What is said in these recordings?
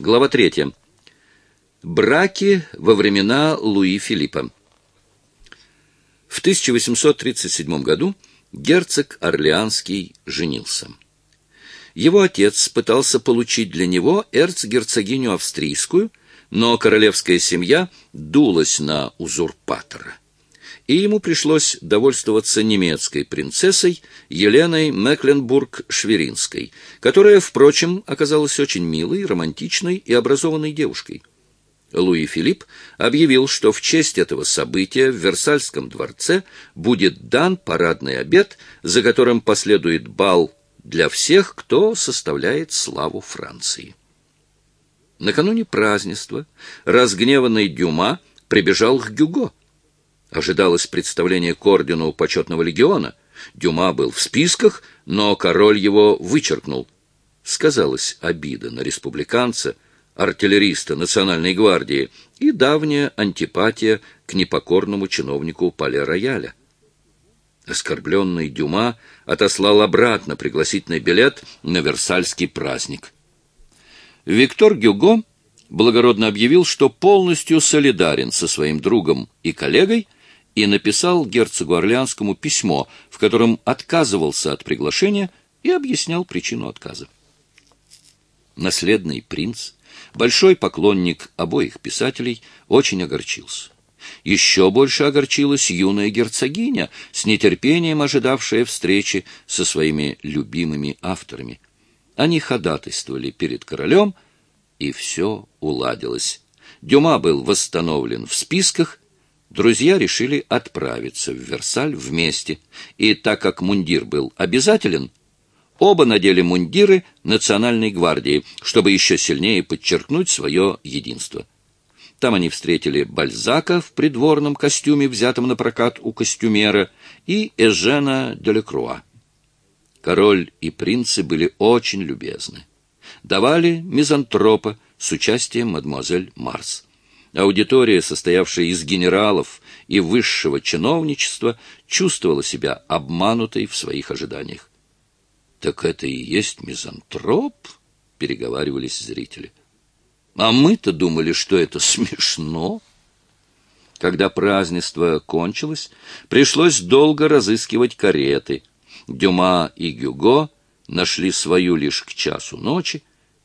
Глава 3. Браки во времена Луи Филиппа. В 1837 году герцог Орлеанский женился. Его отец пытался получить для него эрцгерцогиню австрийскую, но королевская семья дулась на узурпатора и ему пришлось довольствоваться немецкой принцессой Еленой Мекленбург-Шверинской, которая, впрочем, оказалась очень милой, романтичной и образованной девушкой. Луи Филипп объявил, что в честь этого события в Версальском дворце будет дан парадный обед, за которым последует бал для всех, кто составляет славу Франции. Накануне празднества разгневанный Дюма прибежал к Гюго, Ожидалось представление к ордену почетного легиона. Дюма был в списках, но король его вычеркнул. Сказалась обида на республиканца, артиллериста Национальной гвардии и давняя антипатия к непокорному чиновнику Пале-Рояля. Оскорбленный Дюма отослал обратно пригласительный билет на Версальский праздник. Виктор Гюго благородно объявил, что полностью солидарен со своим другом и коллегой и написал герцогу Орлеанскому письмо, в котором отказывался от приглашения и объяснял причину отказа. Наследный принц, большой поклонник обоих писателей, очень огорчился. Еще больше огорчилась юная герцогиня, с нетерпением ожидавшая встречи со своими любимыми авторами. Они ходатайствовали перед королем, и все уладилось. Дюма был восстановлен в списках, друзья решили отправиться в Версаль вместе, и так как мундир был обязателен, оба надели мундиры Национальной гвардии, чтобы еще сильнее подчеркнуть свое единство. Там они встретили Бальзака в придворном костюме, взятом на прокат у костюмера, и Эжена Делекруа. Король и принцы были очень любезны. Давали мизантропа с участием мадемуазель Марс. Аудитория, состоявшая из генералов и высшего чиновничества, чувствовала себя обманутой в своих ожиданиях. «Так это и есть мизантроп?» — переговаривались зрители. «А мы-то думали, что это смешно». Когда празднество кончилось, пришлось долго разыскивать кареты. Дюма и Гюго нашли свою лишь к часу ночи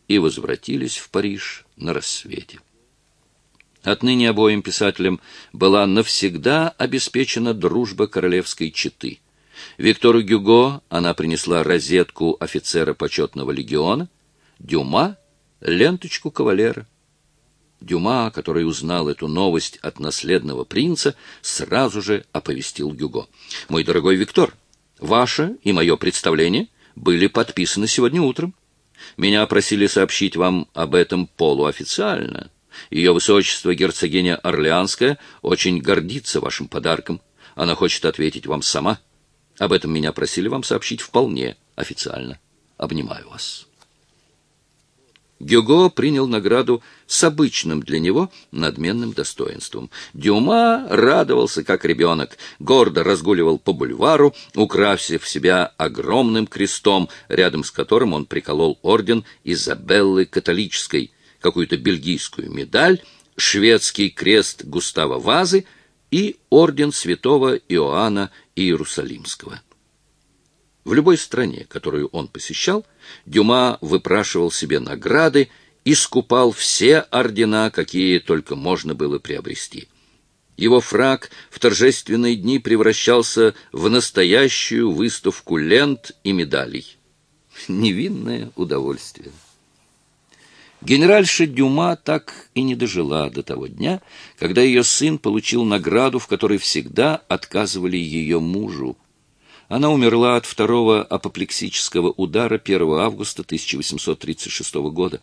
и возвратились в Париж на рассвете. Отныне обоим писателям была навсегда обеспечена дружба королевской четы. Виктору Гюго она принесла розетку офицера почетного легиона, Дюма — ленточку кавалера. Дюма, который узнал эту новость от наследного принца, сразу же оповестил Гюго. «Мой дорогой Виктор, ваше и мое представление были подписаны сегодня утром. Меня просили сообщить вам об этом полуофициально». Ее высочество герцогиня Орлеанская очень гордится вашим подарком. Она хочет ответить вам сама. Об этом меня просили вам сообщить вполне официально. Обнимаю вас. Гюго принял награду с обычным для него надменным достоинством. Дюма радовался, как ребенок, гордо разгуливал по бульвару, украсив себя огромным крестом, рядом с которым он приколол орден Изабеллы Католической — какую-то бельгийскую медаль, шведский крест Густава Вазы и орден святого Иоанна Иерусалимского. В любой стране, которую он посещал, Дюма выпрашивал себе награды и скупал все ордена, какие только можно было приобрести. Его фраг в торжественные дни превращался в настоящую выставку лент и медалей. Невинное удовольствие. Генеральша Дюма так и не дожила до того дня, когда ее сын получил награду, в которой всегда отказывали ее мужу. Она умерла от второго апоплексического удара 1 августа 1836 года.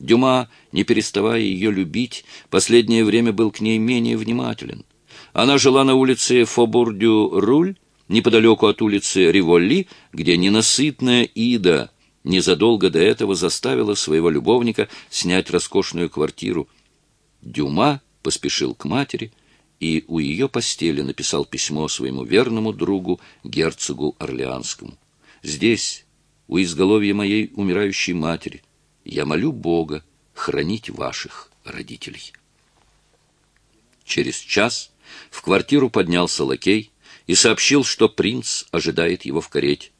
Дюма, не переставая ее любить, последнее время был к ней менее внимателен. Она жила на улице Фобурдю-Руль, неподалеку от улицы Риволли, где ненасытная Ида незадолго до этого заставила своего любовника снять роскошную квартиру. Дюма поспешил к матери и у ее постели написал письмо своему верному другу, герцогу Орлеанскому. «Здесь, у изголовья моей умирающей матери, я молю Бога, хранить ваших родителей. Через час в квартиру поднялся лакей и сообщил, что принц ожидает его в карете.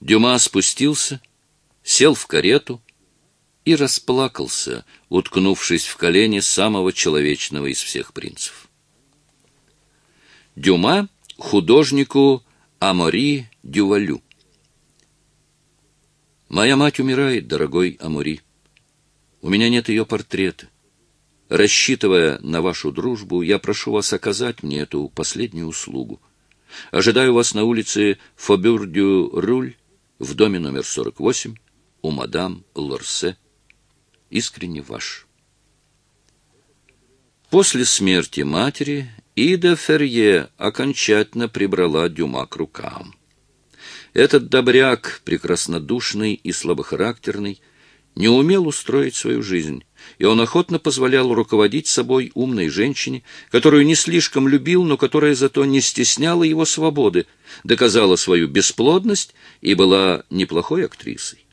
Дюма спустился, сел в карету и расплакался, уткнувшись в колени самого человечного из всех принцев. Дюма художнику Амори Дювалю. Моя мать умирает, дорогой Амори. У меня нет ее портрета. Рассчитывая на вашу дружбу, я прошу вас оказать мне эту последнюю услугу. Ожидаю вас на улице Фобюр-дю-Руль в доме номер 48 у мадам Лорсе. Искренне ваш. После смерти матери Ида Ферье окончательно прибрала Дюма к рукам. Этот добряк, прекраснодушный и слабохарактерный, не умел устроить свою жизнь, и он охотно позволял руководить собой умной женщине, которую не слишком любил, но которая зато не стесняла его свободы, доказала свою бесплодность и была неплохой актрисой.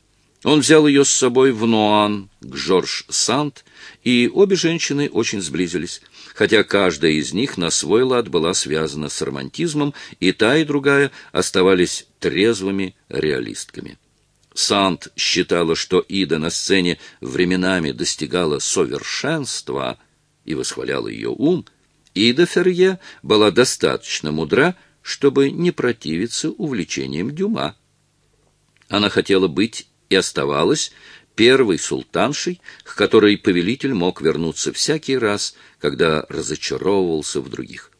Он взял ее с собой в Нуан к Жорж Сант, и обе женщины очень сблизились, хотя каждая из них на свой лад была связана с романтизмом, и та и другая оставались трезвыми реалистками. Сант считала, что Ида на сцене временами достигала совершенства и восхваляла ее ум, Ида Ферье была достаточно мудра, чтобы не противиться увлечениям Дюма. Она хотела быть и оставалась первой султаншей, к которой повелитель мог вернуться всякий раз, когда разочаровывался в других.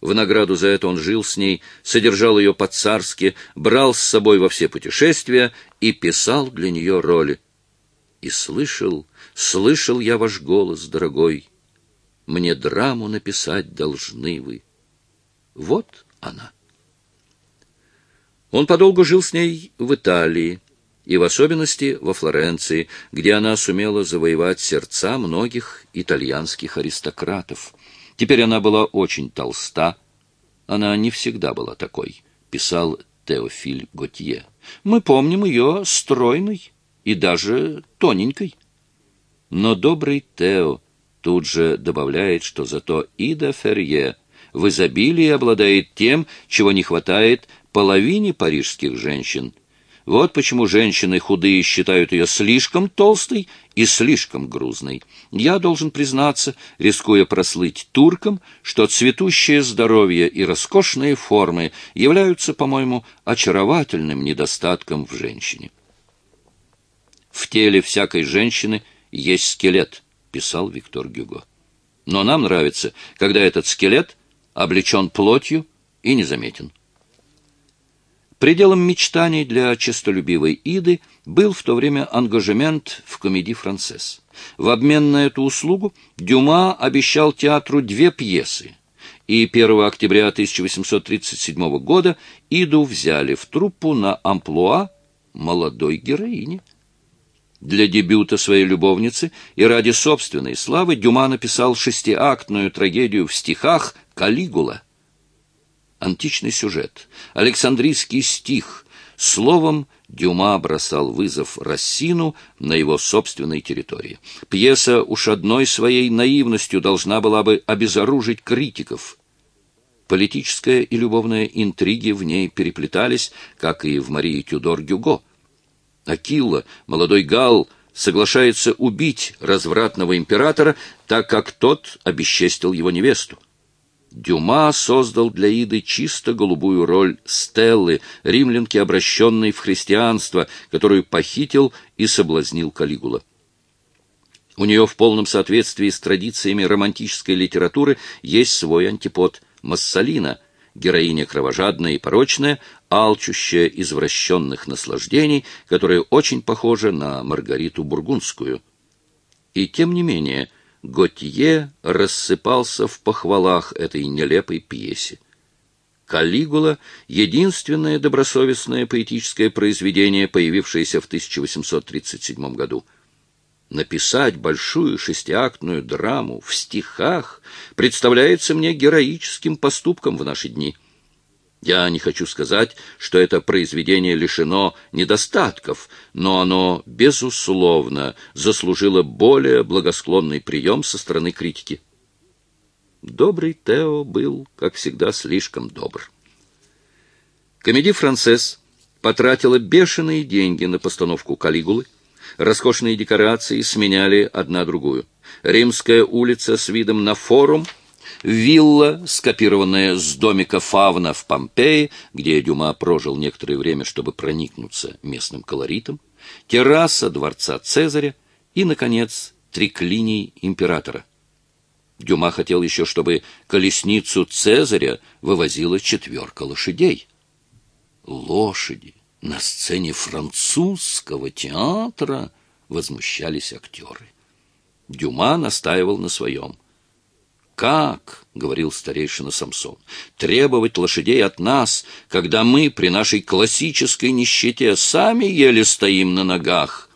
В награду за это он жил с ней, содержал ее по-царски, брал с собой во все путешествия и писал для нее роли. И слышал, слышал я ваш голос, дорогой. Мне драму написать должны вы. Вот она. Он подолгу жил с ней в Италии, и в особенности во Флоренции, где она сумела завоевать сердца многих итальянских аристократов. Теперь она была очень толста. Она не всегда была такой, писал Теофиль Готье. Мы помним ее стройной и даже тоненькой. Но добрый Тео тут же добавляет, что зато Ида Ферье в изобилии обладает тем, чего не хватает половине парижских женщин — вот почему женщины худые считают ее слишком толстой и слишком грузной. Я должен признаться, рискуя прослыть туркам, что цветущее здоровье и роскошные формы являются, по-моему, очаровательным недостатком в женщине. «В теле всякой женщины есть скелет», — писал Виктор Гюго. «Но нам нравится, когда этот скелет облечен плотью и незаметен». Пределом мечтаний для честолюбивой Иды был в то время ангажемент в комедии «Францесс». В обмен на эту услугу Дюма обещал театру две пьесы, и 1 октября 1837 года Иду взяли в труппу на амплуа молодой героини. Для дебюта своей любовницы и ради собственной славы Дюма написал шестиактную трагедию в стихах «Калигула» античный сюжет, Александрийский стих, словом, Дюма бросал вызов Рассину на его собственной территории. Пьеса уж одной своей наивностью должна была бы обезоружить критиков. Политическая и любовная интриги в ней переплетались, как и в Марии Тюдор-Гюго. Акилла, молодой Гал, соглашается убить развратного императора, так как тот обесчестил его невесту. Дюма создал для Иды чисто голубую роль Стеллы, римлянки, обращенной в христианство, которую похитил и соблазнил Калигула. У нее в полном соответствии с традициями романтической литературы есть свой антипод – Массалина, героиня кровожадная и порочная, алчущая извращенных наслаждений, которая очень похожа на Маргариту Бургундскую. И тем не менее – Готье рассыпался в похвалах этой нелепой пьесе. «Калигула» — единственное добросовестное поэтическое произведение, появившееся в 1837 году. Написать большую шестиактную драму в стихах представляется мне героическим поступком в наши дни. Я не хочу сказать, что это произведение лишено недостатков, но оно, безусловно, заслужило более благосклонный прием со стороны критики. Добрый Тео был, как всегда, слишком добр. Комедий «Францесс» потратила бешеные деньги на постановку «Калигулы». Роскошные декорации сменяли одна другую. Римская улица с видом на форум, вилла, скопированная с домика Фавна в Помпеи, где Дюма прожил некоторое время, чтобы проникнуться местным колоритом, терраса дворца Цезаря и, наконец, триклиний императора. Дюма хотел еще, чтобы колесницу Цезаря вывозила четверка лошадей лошади на сцене французского театра, возмущались актеры. Дюма настаивал на своем. «Как, — говорил старейшина Самсон, — требовать лошадей от нас, когда мы при нашей классической нищете сами еле стоим на ногах?»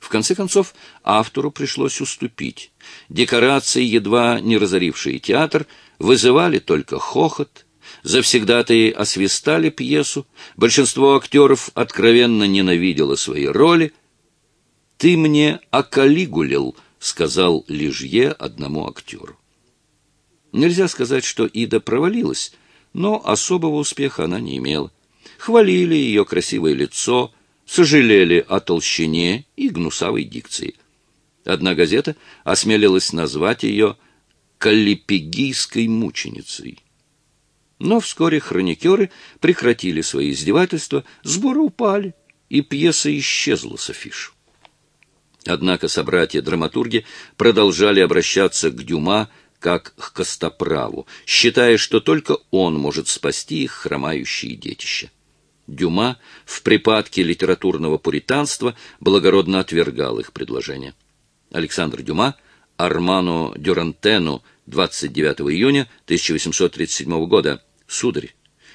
В конце концов, автору пришлось уступить. Декорации, едва не разорившие театр, вызывали только хохот, Завсегдатые освистали пьесу, большинство актеров откровенно ненавидело свои роли. «Ты мне околигулил», — сказал Лижье одному актеру. Нельзя сказать, что Ида провалилась, но особого успеха она не имела. Хвалили ее красивое лицо, сожалели о толщине и гнусавой дикции. Одна газета осмелилась назвать ее «каллипегийской мученицей». Но вскоре хроникеры прекратили свои издевательства, сборы упали, и пьеса исчезла с афиш. Однако собратья-драматурги продолжали обращаться к Дюма как к Костоправу, считая, что только он может спасти их хромающие детища. Дюма в припадке литературного пуританства благородно отвергал их предложение. Александр Дюма Арману Дюрантену 29 июня 1837 года. Сударь,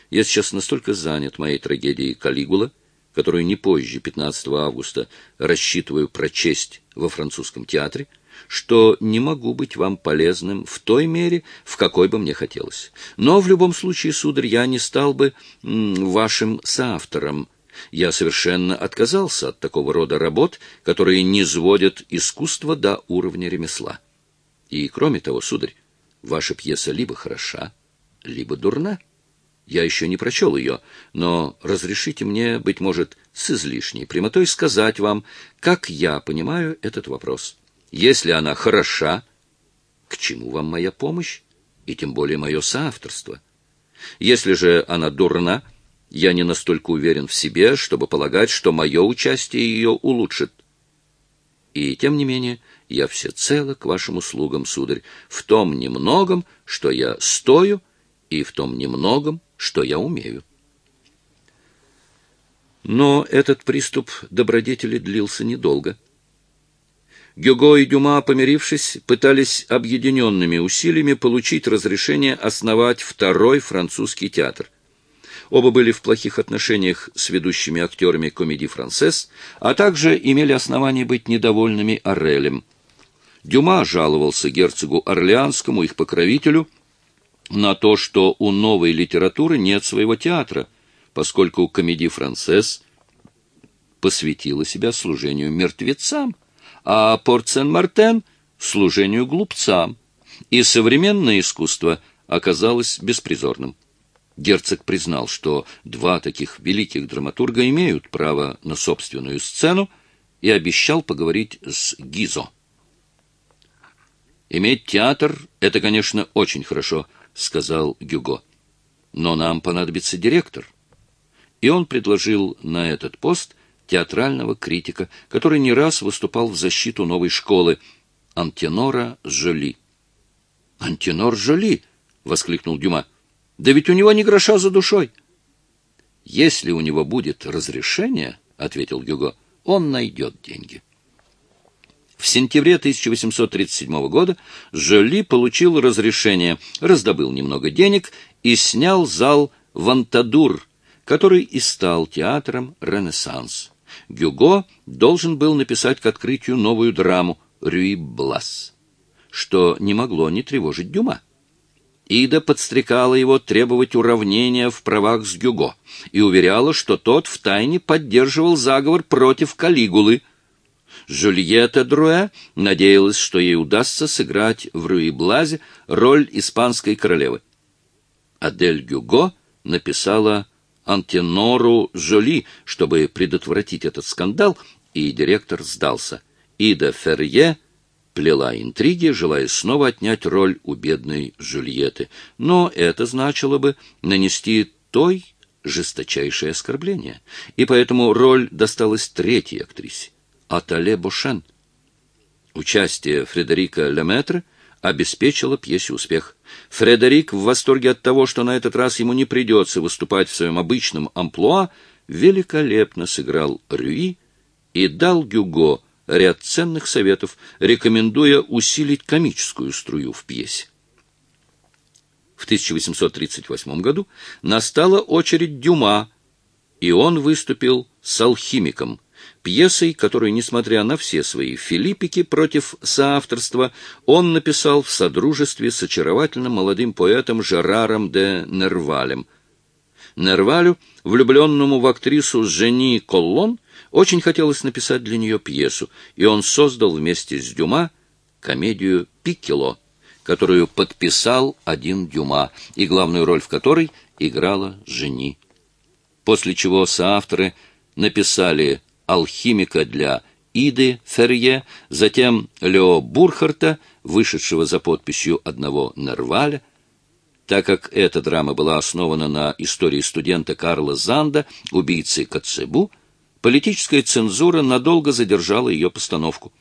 я сейчас настолько занят моей трагедией «Калигула», которую не позже 15 августа рассчитываю прочесть во французском театре, что не могу быть вам полезным в той мере, в какой бы мне хотелось. Но в любом случае, сударь, я не стал бы вашим соавтором. Я совершенно отказался от такого рода работ, которые не сводят искусство до уровня ремесла. И, кроме того, сударь, ваша пьеса либо хороша, либо дурна. Я еще не прочел ее, но разрешите мне, быть может, с излишней прямотой сказать вам, как я понимаю этот вопрос. Если она хороша, к чему вам моя помощь, и тем более мое соавторство? Если же она дурна, я не настолько уверен в себе, чтобы полагать, что мое участие ее улучшит. И тем не менее, я всецело к вашим услугам, сударь, в том немногом, что я стою, и в том немногом, что я умею. Но этот приступ добродетели длился недолго. Гюго и Дюма, помирившись, пытались объединенными усилиями получить разрешение основать второй французский театр. Оба были в плохих отношениях с ведущими актерами комедии «Францесс», а также имели основания быть недовольными Орелем. Дюма жаловался герцогу Орлеанскому, их покровителю, на то, что у новой литературы нет своего театра, поскольку комедия «Францесс» посвятила себя служению мертвецам, а Порт-Сен-Мартен — служению глупцам, и современное искусство оказалось беспризорным. Герцог признал, что два таких великих драматурга имеют право на собственную сцену, и обещал поговорить с Гизо. «Иметь театр — это, конечно, очень хорошо», — сказал Гюго. «Но нам понадобится директор». И он предложил на этот пост театрального критика, который не раз выступал в защиту новой школы, Антенора Жоли. «Антенор Жоли!» — воскликнул Дюма. «Да ведь у него ни гроша за душой!» «Если у него будет разрешение, — ответил Гюго, — он найдет деньги». В сентябре 1837 года Жоли получил разрешение, раздобыл немного денег и снял зал «Вантадур», который и стал театром «Ренессанс». Гюго должен был написать к открытию новую драму «Рюи Блас», что не могло не тревожить Дюма. Ида подстрекала его требовать уравнения в правах с Гюго и уверяла, что тот втайне поддерживал заговор против Калигулы. Жюльетта Друэ надеялась, что ей удастся сыграть в Руи-Блазе роль испанской королевы. Адель Гюго написала Антенору Жоли, чтобы предотвратить этот скандал, и директор сдался. Ида Ферье плела интриги, желая снова отнять роль у бедной Жюльетты. Но это значило бы нанести той жесточайшее оскорбление, и поэтому роль досталась третьей актрисе, Атале Бошен. Участие Фредерика Леметра обеспечило пьесе успех. Фредерик, в восторге от того, что на этот раз ему не придется выступать в своем обычном амплуа, великолепно сыграл Рюи и дал Гюго ряд ценных советов, рекомендуя усилить комическую струю в пьесе. В 1838 году настала очередь Дюма, и он выступил с «Алхимиком», пьесой, которую, несмотря на все свои филиппики против соавторства, он написал в содружестве с очаровательным молодым поэтом Жераром де Нервалем. Нервалю, влюбленному в актрису Жени Коллон, очень хотелось написать для нее пьесу, и он создал вместе с Дюма комедию «Пикело», которую подписал один Дюма, и главную роль в которой играла Жени. После чего соавторы написали «Алхимика» для Иды Ферье, затем Лео Бурхарта, вышедшего за подписью одного Нерваля, так как эта драма была основана на истории студента Карла Занда, убийцы Коцебу, Политическая цензура надолго задержала ее постановку.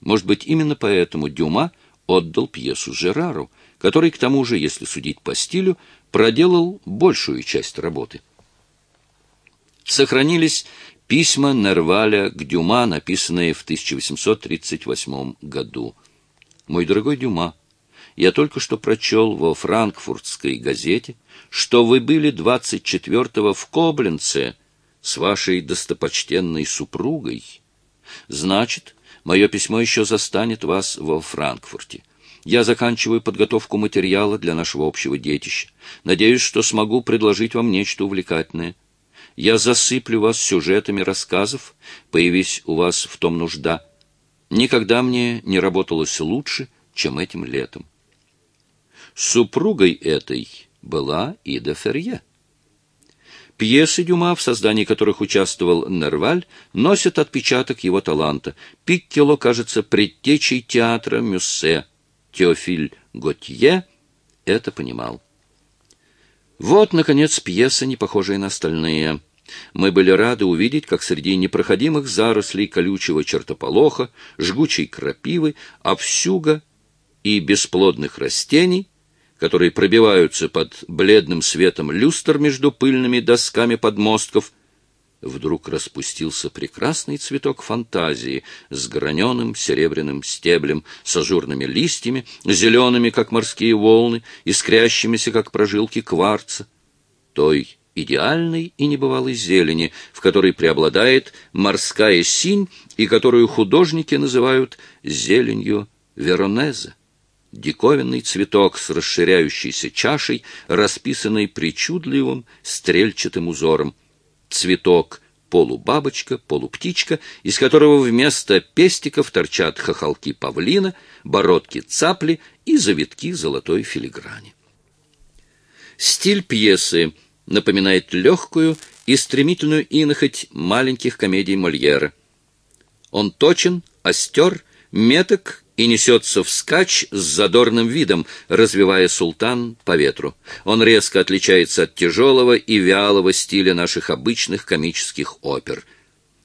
Может быть, именно поэтому Дюма отдал пьесу Жерару, который, к тому же, если судить по стилю, проделал большую часть работы. Сохранились письма Нерваля к Дюма, написанные в 1838 году. «Мой дорогой Дюма, я только что прочел во франкфуртской газете, что вы были 24-го в Кобленце, с вашей достопочтенной супругой. Значит, мое письмо еще застанет вас во Франкфурте. Я заканчиваю подготовку материала для нашего общего детища. Надеюсь, что смогу предложить вам нечто увлекательное. Я засыплю вас сюжетами рассказов, появись у вас в том нужда. Никогда мне не работалось лучше, чем этим летом. Супругой этой была Ида Ферье. Пьесы Дюма, в создании которых участвовал Нерваль, носят отпечаток его таланта. Пиккело кажется предтечей театра Мюссе. Теофиль Готье это понимал. Вот, наконец, пьеса, не похожая на остальные. Мы были рады увидеть, как среди непроходимых зарослей колючего чертополоха, жгучей крапивы, овсюга и бесплодных растений — которые пробиваются под бледным светом люстр между пыльными досками подмостков, вдруг распустился прекрасный цветок фантазии с граненым серебряным стеблем, с ажурными листьями, зелеными, как морские волны, искрящимися, как прожилки кварца, той идеальной и небывалой зелени, в которой преобладает морская синь и которую художники называют зеленью Веронезе диковинный цветок с расширяющейся чашей, расписанный причудливым стрельчатым узором. Цветок полубабочка, полуптичка, из которого вместо пестиков торчат хохолки павлина, бородки цапли и завитки золотой филиграни. Стиль пьесы напоминает легкую и стремительную инохоть маленьких комедий Мольера. Он точен, остер, меток и несется вскачь с задорным видом, развивая султан по ветру. Он резко отличается от тяжелого и вялого стиля наших обычных комических опер.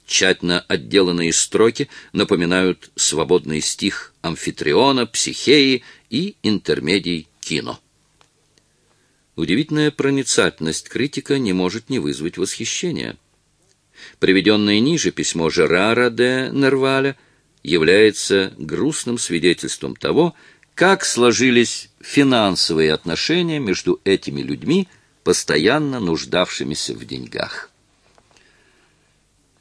Тщательно отделанные строки напоминают свободный стих амфитриона, психеи и интермедий кино. Удивительная проницательность критика не может не вызвать восхищения. Приведенное ниже письмо Жерара де Нерваля – является грустным свидетельством того, как сложились финансовые отношения между этими людьми, постоянно нуждавшимися в деньгах.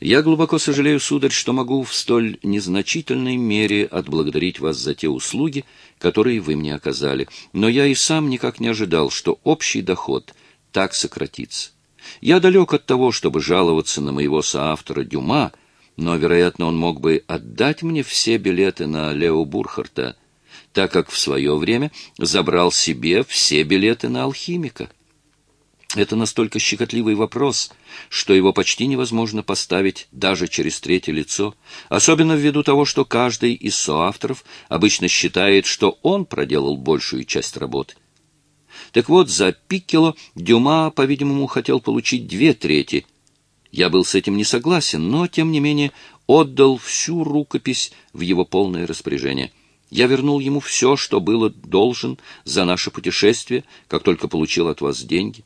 Я глубоко сожалею, сударь, что могу в столь незначительной мере отблагодарить вас за те услуги, которые вы мне оказали, но я и сам никак не ожидал, что общий доход так сократится. Я далек от того, чтобы жаловаться на моего соавтора Дюма, но, вероятно, он мог бы отдать мне все билеты на Лео Бурхарта, так как в свое время забрал себе все билеты на алхимика. Это настолько щекотливый вопрос, что его почти невозможно поставить даже через третье лицо, особенно ввиду того, что каждый из соавторов обычно считает, что он проделал большую часть работы. Так вот, за Пиккело Дюма, по-видимому, хотел получить две трети. Я был с этим не согласен, но, тем не менее, отдал всю рукопись в его полное распоряжение. Я вернул ему все, что было должен за наше путешествие, как только получил от вас деньги.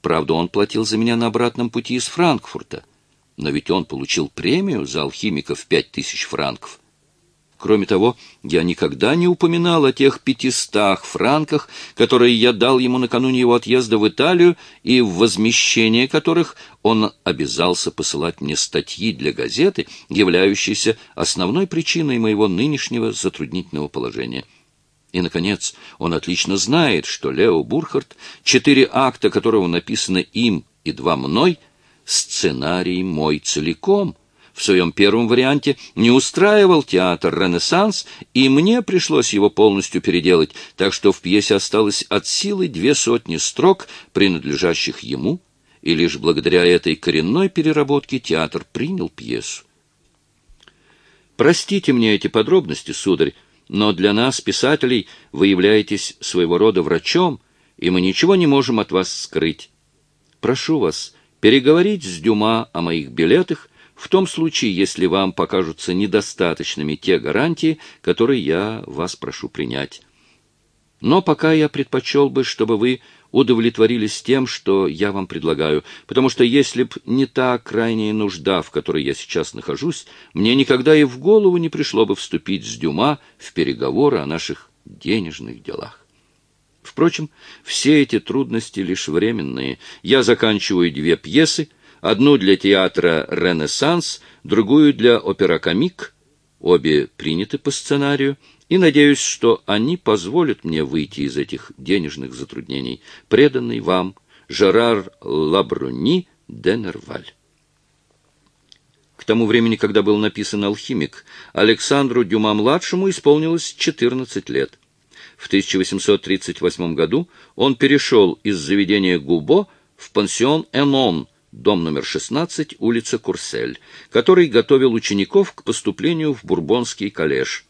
Правда, он платил за меня на обратном пути из Франкфурта. Но ведь он получил премию за алхимиков пять тысяч франков. Кроме того, я никогда не упоминал о тех пятистах франках, которые я дал ему накануне его отъезда в Италию, и в возмещение которых он обязался посылать мне статьи для газеты, являющиеся основной причиной моего нынешнего затруднительного положения. И, наконец, он отлично знает, что Лео Бурхард, четыре акта которого написаны им и два мной, сценарий мой целиком. В своем первом варианте не устраивал театр «Ренессанс», и мне пришлось его полностью переделать, так что в пьесе осталось от силы две сотни строк, принадлежащих ему, и лишь благодаря этой коренной переработке театр принял пьесу. Простите мне эти подробности, сударь, но для нас, писателей, вы являетесь своего рода врачом, и мы ничего не можем от вас скрыть. Прошу вас переговорить с Дюма о моих билетах в том случае, если вам покажутся недостаточными те гарантии, которые я вас прошу принять. Но пока я предпочел бы, чтобы вы удовлетворились тем, что я вам предлагаю, потому что если б не та крайняя нужда, в которой я сейчас нахожусь, мне никогда и в голову не пришло бы вступить с Дюма в переговоры о наших денежных делах. Впрочем, все эти трудности лишь временные. Я заканчиваю две пьесы, одну для театра «Ренессанс», другую для опера-комик, обе приняты по сценарию, и надеюсь, что они позволят мне выйти из этих денежных затруднений, преданный вам Жерар Лабруни де Нерваль. К тому времени, когда был написан «Алхимик», Александру Дюма-младшему исполнилось 14 лет. В 1838 году он перешел из заведения Губо в пансион «Энон», дом номер 16, улица Курсель, который готовил учеников к поступлению в Бурбонский коллеж.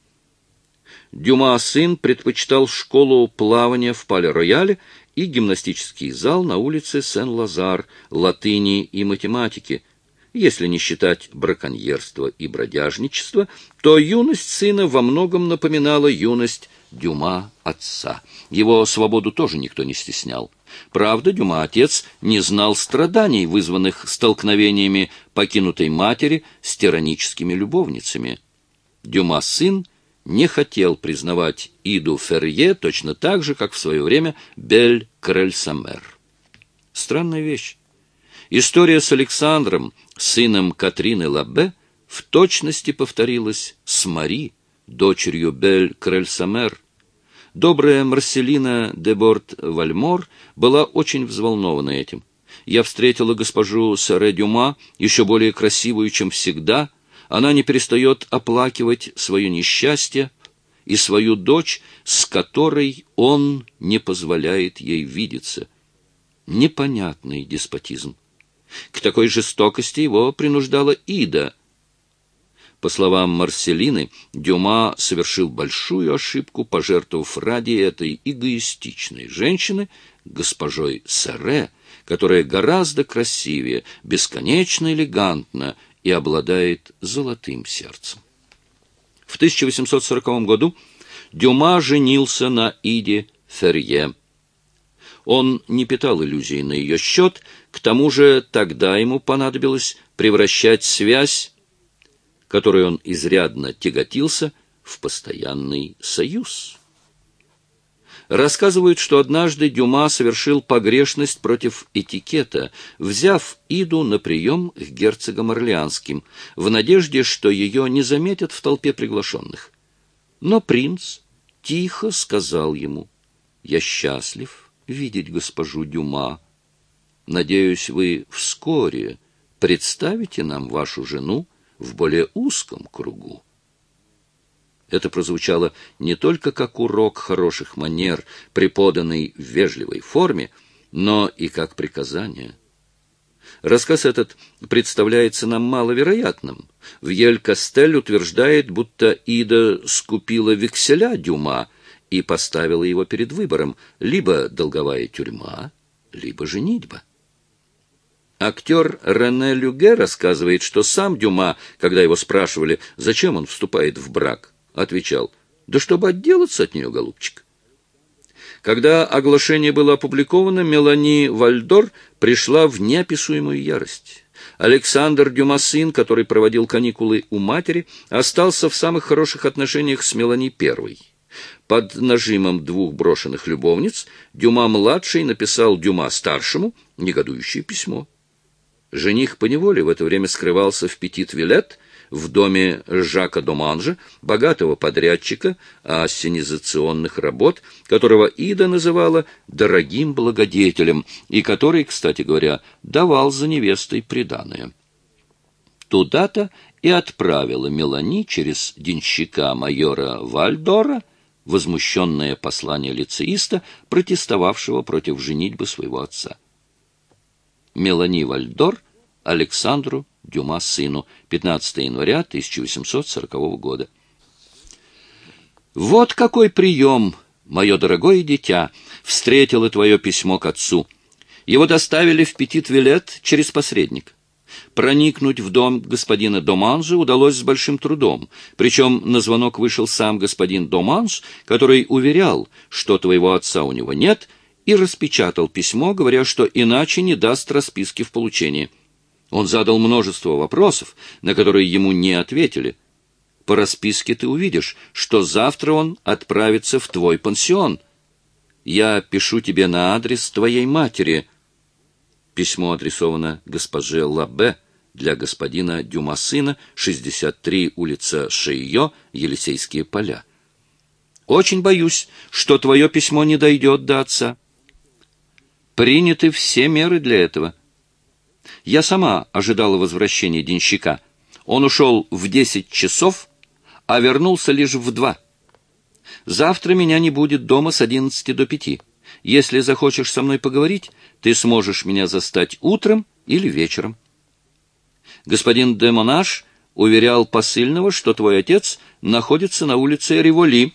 Дюма сын предпочитал школу плавания в Пале-Рояле и гимнастический зал на улице Сен-Лазар, латыни и математики. Если не считать браконьерства и бродяжничества, то юность сына во многом напоминала юность Дюма отца. Его свободу тоже никто не стеснял. Правда, Дюма отец не знал страданий, вызванных столкновениями покинутой матери с тираническими любовницами. Дюма сын не хотел признавать Иду Ферье точно так же, как в свое время Бель Крельсамер. Странная вещь. История с Александром, сыном Катрины Лабе, в точности повторилась с Мари, дочерью Бель Крельсамер. Добрая Марселина де Борт Вальмор была очень взволнована этим. Я встретила госпожу Саре Дюма, еще более красивую, чем всегда, она не перестает оплакивать свое несчастье и свою дочь, с которой он не позволяет ей видеться. Непонятный деспотизм. К такой жестокости его принуждала Ида. По словам Марселины, Дюма совершил большую ошибку, пожертвовав ради этой эгоистичной женщины госпожой Саре, которая гораздо красивее, бесконечно элегантна и обладает золотым сердцем. В 1840 году Дюма женился на Иде Ферье. Он не питал иллюзий на ее счет, к тому же тогда ему понадобилось превращать связь, которой он изрядно тяготился, в постоянный союз. Рассказывают, что однажды Дюма совершил погрешность против этикета, взяв Иду на прием к герцогам Орлеанским, в надежде, что ее не заметят в толпе приглашенных. Но принц тихо сказал ему, «Я счастлив видеть госпожу Дюма. Надеюсь, вы вскоре представите нам вашу жену в более узком кругу». Это прозвучало не только как урок хороших манер, преподанный в вежливой форме, но и как приказание. Рассказ этот представляется нам маловероятным. Вьель-Кастель утверждает, будто Ида скупила векселя Дюма и поставила его перед выбором либо долговая тюрьма, либо женитьба. Актер Рене Люге рассказывает, что сам Дюма, когда его спрашивали, зачем он вступает в брак, отвечал, «Да чтобы отделаться от нее, голубчик». Когда оглашение было опубликовано, Мелани Вальдор пришла в неописуемую ярость. Александр Дюмасын, который проводил каникулы у матери, остался в самых хороших отношениях с Мелани Первой. Под нажимом двух брошенных любовниц Дюма-младший написал Дюма-старшему негодующее письмо. Жених поневоле в это время скрывался в Петит-Вилет — в доме Жака Доманжа, богатого подрядчика ассенизационных работ, которого Ида называла «дорогим благодетелем» и который, кстати говоря, давал за невестой приданое. Туда-то и отправила Мелани через денщика майора Вальдора возмущенное послание лицеиста, протестовавшего против женитьбы своего отца. Мелани Вальдор Александру Дюма сыну, 15 января 1840 года. «Вот какой прием, мое дорогое дитя, встретило твое письмо к отцу. Его доставили в Петит-Вилет через посредника. Проникнуть в дом господина Доманжа удалось с большим трудом, причем на звонок вышел сам господин Доманж, который уверял, что твоего отца у него нет, и распечатал письмо, говоря, что иначе не даст расписки в получении. Он задал множество вопросов, на которые ему не ответили. По расписке ты увидишь, что завтра он отправится в твой пансион. Я пишу тебе на адрес твоей матери. Письмо адресовано госпоже Лабе для господина Дюмасына, 63, улица Шейо, Елисейские поля. Очень боюсь, что твое письмо не дойдет до отца. Приняты все меры для этого — я сама ожидала возвращения денщика. Он ушел в десять часов, а вернулся лишь в два. Завтра меня не будет дома с одиннадцати до пяти. Если захочешь со мной поговорить, ты сможешь меня застать утром или вечером. Господин де Монаш уверял посыльного, что твой отец находится на улице Револи.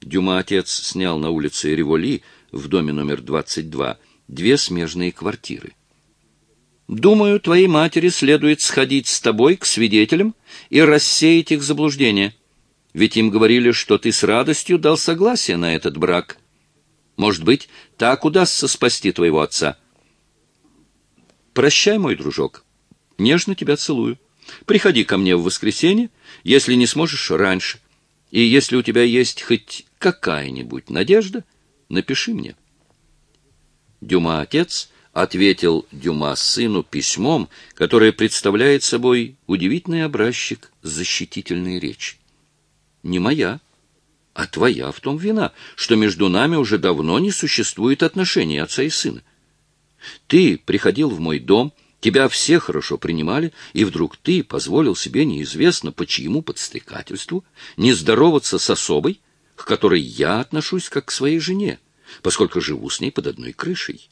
Дюма отец снял на улице Револи в доме номер 22 две смежные квартиры. Думаю, твоей матери следует сходить с тобой к свидетелям и рассеять их заблуждение. Ведь им говорили, что ты с радостью дал согласие на этот брак. Может быть, так удастся спасти твоего отца. Прощай, мой дружок. Нежно тебя целую. Приходи ко мне в воскресенье, если не сможешь раньше. И если у тебя есть хоть какая-нибудь надежда, напиши мне. Дюма отец — ответил Дюма сыну письмом, которое представляет собой удивительный образчик защитительной речи. Не моя, а твоя в том вина, что между нами уже давно не существует отношений отца и сына. Ты приходил в мой дом, тебя все хорошо принимали, и вдруг ты позволил себе неизвестно по чьему подстрекательству не здороваться с особой, к которой я отношусь как к своей жене, поскольку живу с ней под одной крышей.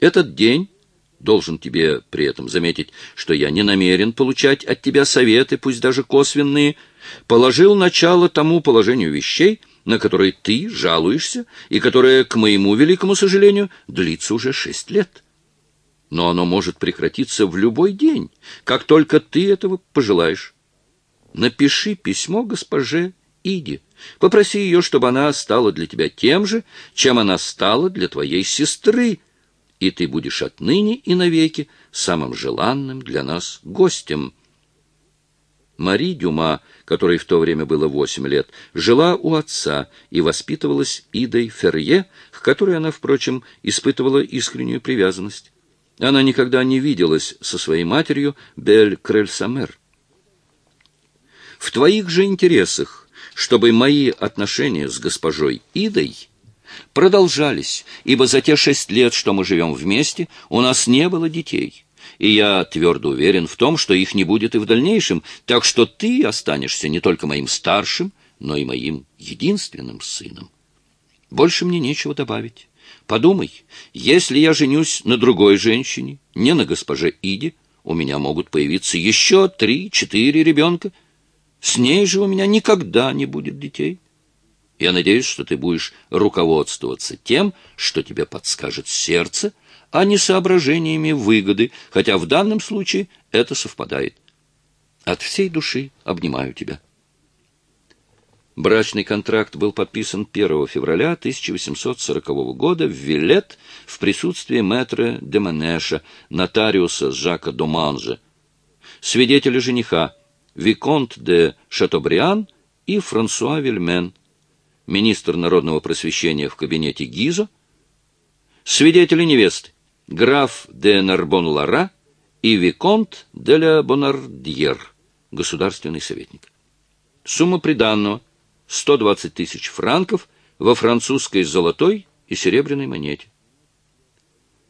Этот день, должен тебе при этом заметить, что я не намерен получать от тебя советы, пусть даже косвенные, положил начало тому положению вещей, на которые ты жалуешься и которое, к моему великому сожалению, длится уже шесть лет. Но оно может прекратиться в любой день, как только ты этого пожелаешь. Напиши письмо госпоже Иди. Попроси ее, чтобы она стала для тебя тем же, чем она стала для твоей сестры, и ты будешь отныне и навеки самым желанным для нас гостем. Мари Дюма, которой в то время было восемь лет, жила у отца и воспитывалась Идой Ферье, к которой она, впрочем, испытывала искреннюю привязанность. Она никогда не виделась со своей матерью Бель Крельсамер. В твоих же интересах, чтобы мои отношения с госпожой Идой продолжались, ибо за те шесть лет, что мы живем вместе, у нас не было детей. И я твердо уверен в том, что их не будет и в дальнейшем, так что ты останешься не только моим старшим, но и моим единственным сыном. Больше мне нечего добавить. Подумай, если я женюсь на другой женщине, не на госпоже Иде, у меня могут появиться еще три-четыре ребенка. С ней же у меня никогда не будет детей. Я надеюсь, что ты будешь руководствоваться тем, что тебе подскажет сердце, а не соображениями выгоды, хотя в данном случае это совпадает. От всей души обнимаю тебя. Брачный контракт был подписан 1 февраля 1840 года в Вилет в присутствии мэтра де Манеша, нотариуса Жака Доманже, свидетеля жениха Виконт де Шатобриан и Франсуа Вильмен, министр народного просвещения в кабинете Гизо, свидетели невесты граф де Нарбон-Лара и Виконт де ля Бонардьер, государственный советник. Сумма приданного 120 тысяч франков во французской золотой и серебряной монете.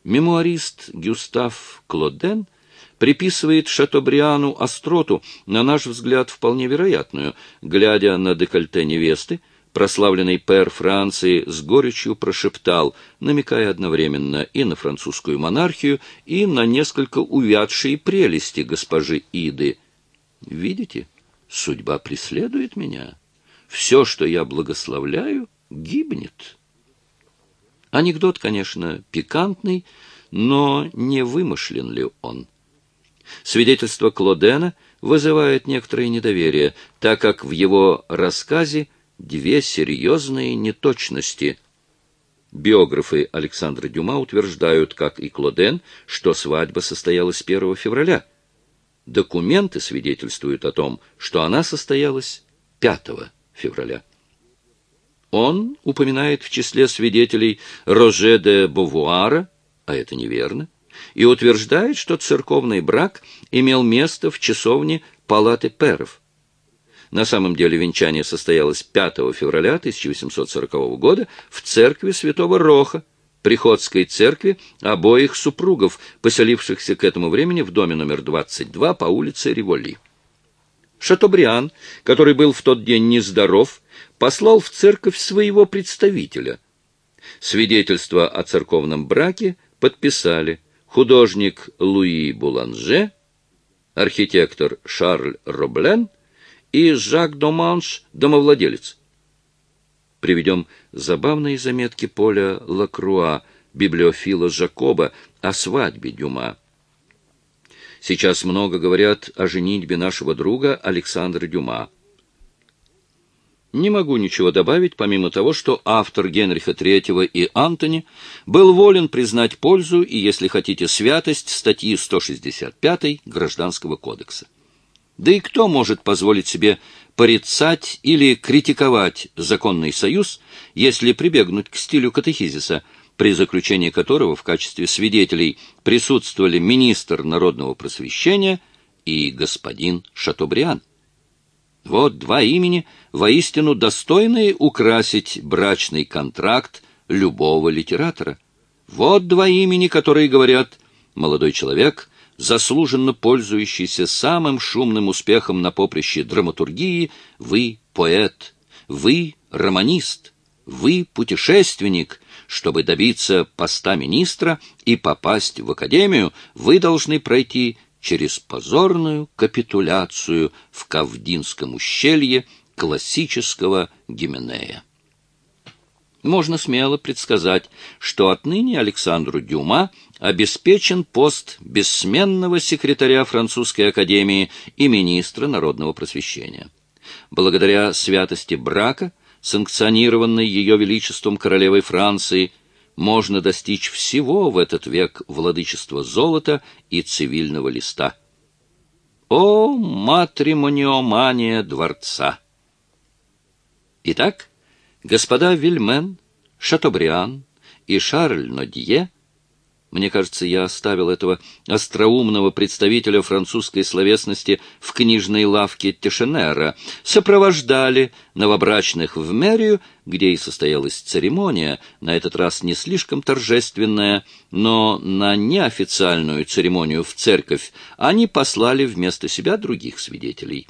Мемуарист Гюстав Клоден приписывает Шатобриану остроту, на наш взгляд, вполне вероятную, глядя на декольте невесты, прославленный пэр Франции с горечью прошептал, намекая одновременно и на французскую монархию, и на несколько увядшие прелести госпожи Иды. «Видите, судьба преследует меня» все, что я благословляю, гибнет. Анекдот, конечно, пикантный, но не вымышлен ли он? Свидетельство Клодена вызывает некоторое недоверие, так как в его рассказе две серьезные неточности. Биографы Александра Дюма утверждают, как и Клоден, что свадьба состоялась 1 февраля. Документы свидетельствуют о том, что она состоялась 5 февраля. Он упоминает в числе свидетелей Роже де Бовуара, а это неверно, и утверждает, что церковный брак имел место в часовне Палаты Перов. На самом деле венчание состоялось 5 февраля 1840 года в церкви святого Роха, приходской церкви обоих супругов, поселившихся к этому времени в доме номер 22 по улице Риволи. Шатобриан, который был в тот день нездоров, послал в церковь своего представителя. Свидетельство о церковном браке подписали художник Луи Буланже, архитектор Шарль Роблен и Жак Доманш, домовладелец. Приведем забавные заметки Поля Лакруа, библиофила Жакоба, о свадьбе Дюма. Сейчас много говорят о женитьбе нашего друга Александра Дюма. Не могу ничего добавить, помимо того, что автор Генриха III и Антони был волен признать пользу и, если хотите, святость статьи 165 Гражданского кодекса. Да и кто может позволить себе порицать или критиковать законный союз, если прибегнуть к стилю катехизиса – при заключении которого в качестве свидетелей присутствовали министр народного просвещения и господин Шатобриан. Вот два имени, воистину достойные украсить брачный контракт любого литератора. Вот два имени, которые говорят «молодой человек», заслуженно пользующийся самым шумным успехом на поприще драматургии, вы поэт, вы романист, вы путешественник, чтобы добиться поста министра и попасть в академию, вы должны пройти через позорную капитуляцию в Кавдинском ущелье классического Гименея. Можно смело предсказать, что отныне Александру Дюма обеспечен пост бессменного секретаря Французской академии и министра народного просвещения. Благодаря святости брака – санкционированной Ее Величеством Королевой Франции, можно достичь всего в этот век владычества золота и цивильного листа. О, матримониомания дворца! Итак, господа Вильмен, Шатобриан и Шарль Нодье мне кажется, я оставил этого остроумного представителя французской словесности в книжной лавке Тишенера, сопровождали новобрачных в мэрию, где и состоялась церемония, на этот раз не слишком торжественная, но на неофициальную церемонию в церковь они послали вместо себя других свидетелей.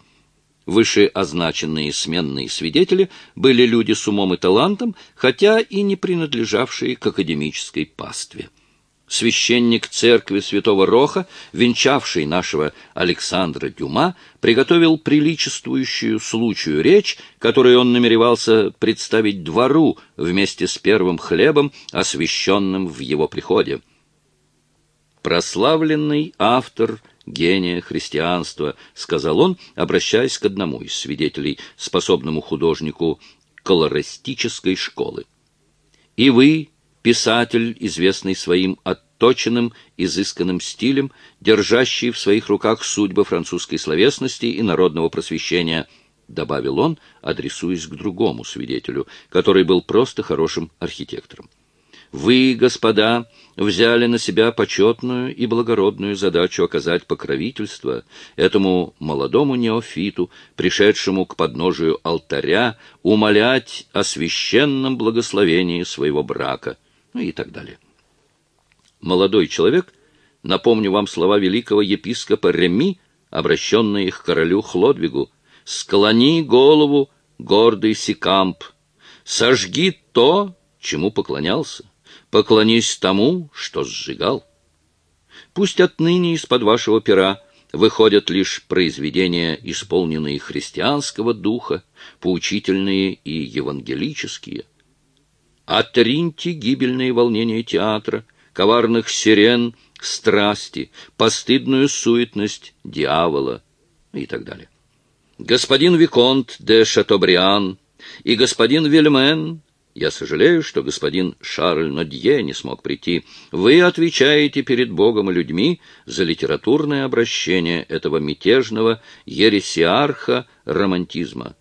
Вышеозначенные сменные свидетели были люди с умом и талантом, хотя и не принадлежавшие к академической пастве священник церкви святого Роха, венчавший нашего Александра Дюма, приготовил приличествующую случаю речь, которую он намеревался представить двору вместе с первым хлебом, освященным в его приходе. «Прославленный автор гения христианства», — сказал он, обращаясь к одному из свидетелей, способному художнику колористической школы. «И вы, писатель, известный своим отточенным, изысканным стилем, держащий в своих руках судьбы французской словесности и народного просвещения, добавил он, адресуясь к другому свидетелю, который был просто хорошим архитектором. Вы, господа, взяли на себя почетную и благородную задачу оказать покровительство этому молодому неофиту, пришедшему к подножию алтаря, умолять о священном благословении своего брака — ну и так далее. Молодой человек, напомню вам слова великого епископа Реми, обращенные к королю Хлодвигу, «Склони голову, гордый Сикамп, сожги то, чему поклонялся, поклонись тому, что сжигал. Пусть отныне из-под вашего пера выходят лишь произведения, исполненные христианского духа, поучительные и евангелические – Отриньте гибельные волнения театра, коварных сирен, страсти, постыдную суетность дьявола и так далее. Господин Виконт де Шатобриан и господин Вильмен, я сожалею, что господин Шарль Нодье не смог прийти, вы отвечаете перед Богом и людьми за литературное обращение этого мятежного ересиарха романтизма.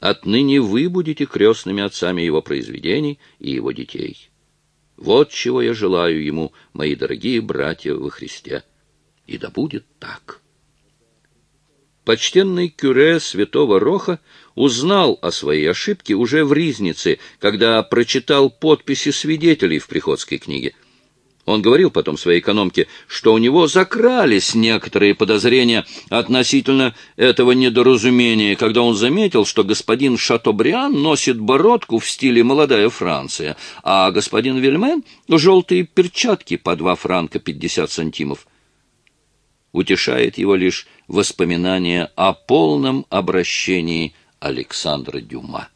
Отныне вы будете крестными отцами его произведений и его детей. Вот чего я желаю ему, мои дорогие братья во Христе. И да будет так. Почтенный кюре святого Роха узнал о своей ошибке уже в Ризнице, когда прочитал подписи свидетелей в приходской книге. Он говорил потом своей экономке, что у него закрались некоторые подозрения относительно этого недоразумения, когда он заметил, что господин Шатобриан носит бородку в стиле «молодая Франция», а господин Вельмен — желтые перчатки по два франка пятьдесят сантимов. Утешает его лишь воспоминание о полном обращении Александра Дюма.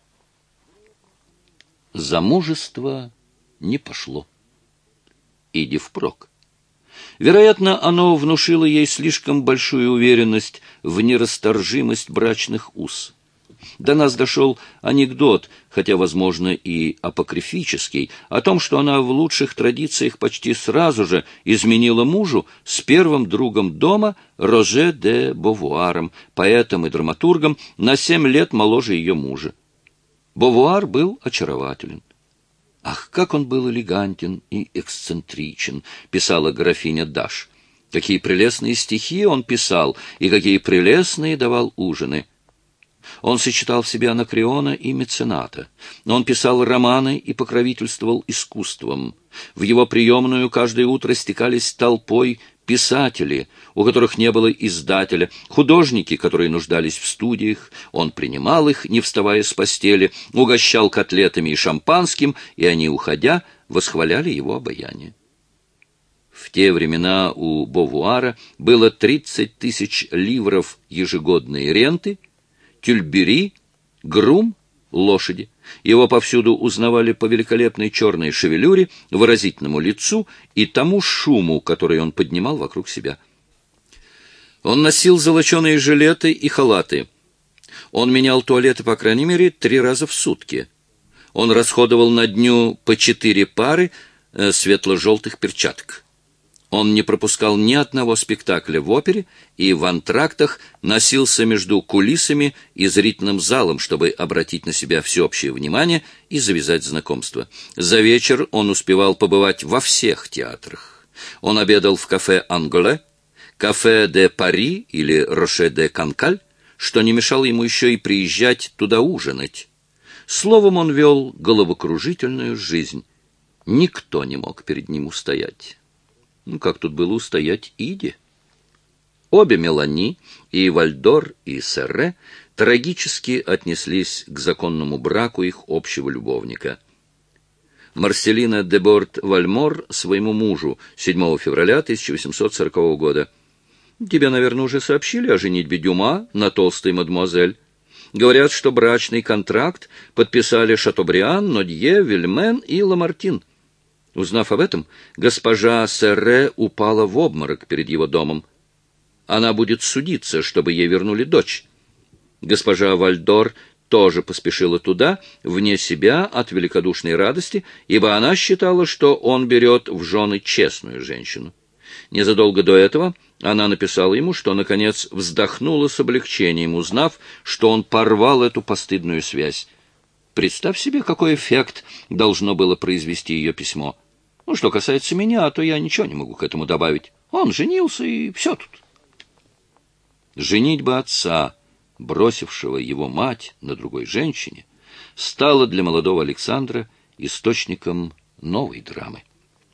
Замужество не пошло иди впрок. Вероятно, оно внушило ей слишком большую уверенность в нерасторжимость брачных уз. До нас дошел анекдот, хотя, возможно, и апокрифический, о том, что она в лучших традициях почти сразу же изменила мужу с первым другом дома Роже де Бовуаром, поэтом и драматургом, на семь лет моложе ее мужа. Бовуар был очарователен. Ах, как он был элегантен и эксцентричен, писала графиня Даш. Какие прелестные стихи он писал, и какие прелестные давал ужины. Он сочетал в себе анакреона и мецената. Он писал романы и покровительствовал искусством. В его приемную каждое утро стекались толпой писатели, у которых не было издателя, художники, которые нуждались в студиях, он принимал их, не вставая с постели, угощал котлетами и шампанским, и они, уходя, восхваляли его обаяние. В те времена у Бовуара было 30 тысяч ливров ежегодной ренты, тюльбери, грум, лошади. Его повсюду узнавали по великолепной черной шевелюре, выразительному лицу и тому шуму, который он поднимал вокруг себя. Он носил золоченые жилеты и халаты. Он менял туалеты, по крайней мере, три раза в сутки. Он расходовал на дню по четыре пары э, светло-желтых перчаток. Он не пропускал ни одного спектакля в опере и в антрактах носился между кулисами и зрительным залом, чтобы обратить на себя всеобщее внимание и завязать знакомство. За вечер он успевал побывать во всех театрах. Он обедал в кафе «Англе», кафе де Пари или Роше де Канкаль, что не мешало ему еще и приезжать туда ужинать. Словом, он вел головокружительную жизнь. Никто не мог перед ним устоять. Ну, как тут было устоять Иде? Обе Мелани, и Вальдор, и Серре, трагически отнеслись к законному браку их общего любовника. Марселина де Борт-Вальмор своему мужу 7 февраля 1840 года. «Тебе, наверное, уже сообщили о женитьбе Дюма на толстой мадемуазель. Говорят, что брачный контракт подписали Шатобриан, Нодье, Вильмен и Ламартин». Узнав об этом, госпожа Серре упала в обморок перед его домом. Она будет судиться, чтобы ей вернули дочь. Госпожа Вальдор тоже поспешила туда, вне себя от великодушной радости, ибо она считала, что он берет в жены честную женщину. Незадолго до этого она написала ему, что, наконец, вздохнула с облегчением, узнав, что он порвал эту постыдную связь. Представь себе, какой эффект должно было произвести ее письмо. Ну, что касается меня, то я ничего не могу к этому добавить. Он женился, и все тут. Женитьба отца, бросившего его мать на другой женщине, стала для молодого Александра источником новой драмы.